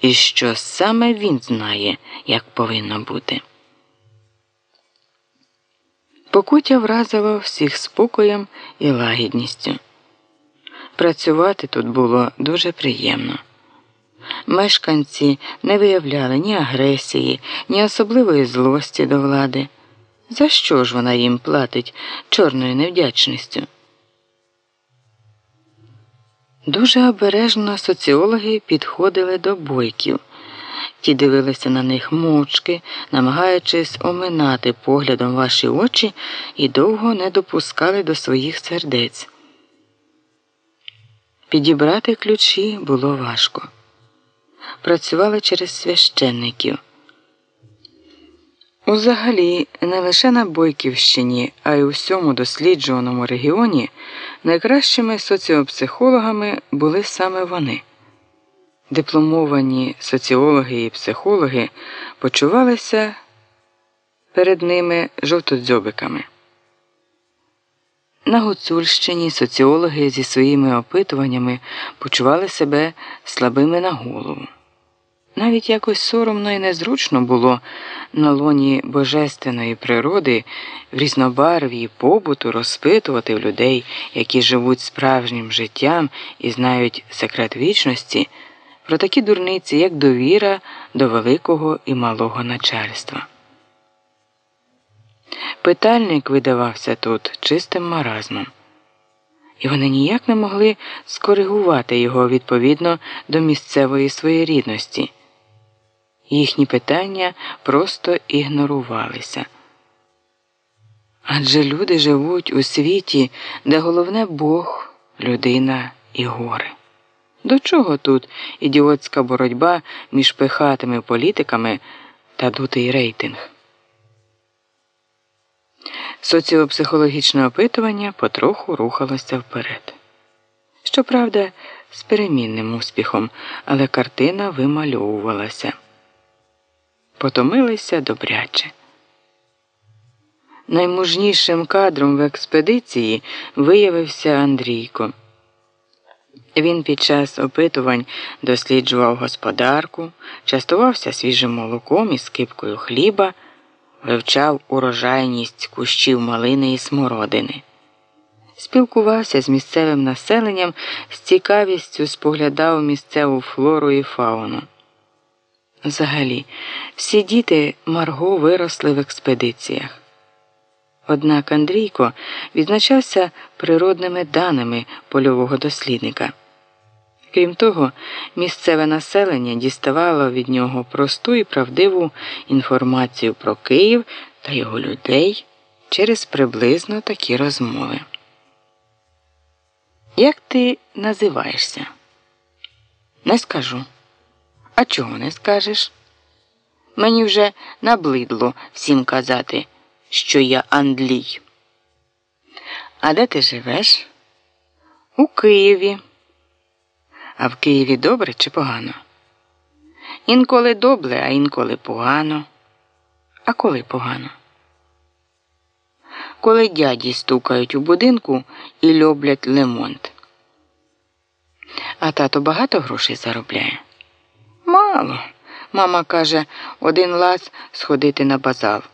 і що саме він знає, як повинно бути. Покуття вразило всіх спокоєм і лагідністю. Працювати тут було дуже приємно. Мешканці не виявляли ні агресії, ні особливої злості до влади. За що ж вона їм платить чорною невдячністю? Дуже обережно соціологи підходили до бойків. Ті дивилися на них мовчки, намагаючись оминати поглядом ваші очі і довго не допускали до своїх сердець. Підібрати ключі було важко. Працювали через священників. Узагалі, не лише на Бойківщині, а й у всьому досліджуваному регіоні найкращими соціопсихологами були саме вони. Дипломовані соціологи і психологи почувалися перед ними жовтодзьобиками. На Гуцульщині соціологи зі своїми опитуваннями почували себе слабими на голову. Навіть якось соромно і незручно було на лоні божественної природи в різнобарві побуту розпитувати в людей, які живуть справжнім життям і знають секрет вічності, про такі дурниці, як довіра до великого і малого начальства. Питальник видавався тут чистим маразмом, і вони ніяк не могли скоригувати його відповідно до місцевої своєрідності. Їхні питання просто ігнорувалися. Адже люди живуть у світі, де головне Бог, людина і гори. До чого тут ідіотська боротьба між пихатими політиками та дутий рейтинг? Соціопсихологічне опитування потроху рухалося вперед. Щоправда, з перемінним успіхом, але картина вимальовувалася. Потомилися добряче. Наймужнішим кадром в експедиції виявився Андрійко. Він під час опитувань досліджував господарку, частувався свіжим молоком і скипкою хліба, вивчав урожайність кущів малини і смородини, спілкувався з місцевим населенням, з цікавістю споглядав місцеву флору і фауну. Взагалі, всі діти Марго виросли в експедиціях. Однак Андрійко відзначався природними даними польового дослідника. Крім того, місцеве населення діставало від нього просту і правдиву інформацію про Київ та його людей через приблизно такі розмови. Як ти називаєшся? Не скажу. А чого не скажеш? Мені вже наблидло всім казати, що я Андлій. А де ти живеш? У Києві. А в Києві добре чи погано? Інколи добре, а інколи погано. А коли погано? Коли дяді стукають у будинку і люблять лемонт. А тато багато грошей заробляє. Мало. Мама каже, один лаз сходити на базар.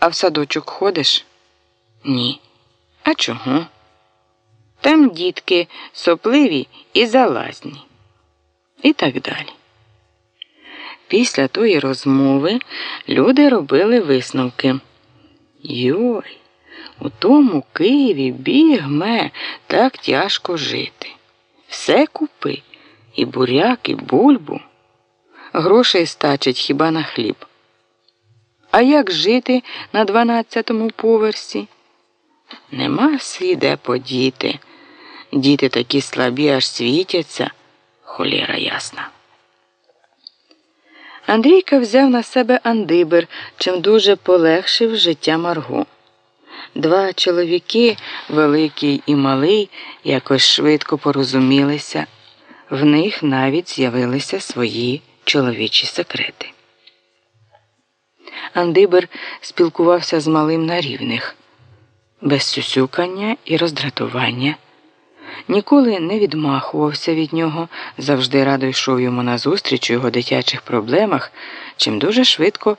А в садочок ходиш? Ні. А чого? Там дітки сопливі і залазні. І так далі. Після тої розмови люди робили висновки. Йой, у тому Києві бігме так тяжко жити. Все купи і буряк, і бульбу. Грошей стачить хіба на хліб. А як жити на дванадцятому поверсі? Нема сі де подіти. Діти такі слабі, аж світяться, холєра ясна. Андрійка взяв на себе андибер, чим дуже полегшив життя Марго. Два чоловіки, великий і малий, якось швидко порозумілися, в них навіть з'явилися свої чоловічі секрети. Андибер спілкувався з малим на рівних, без сюсюкання і роздратування ніколи не відмахувався від нього, завжди радо йшов йому назустріч у його дитячих проблемах, чим дуже швидко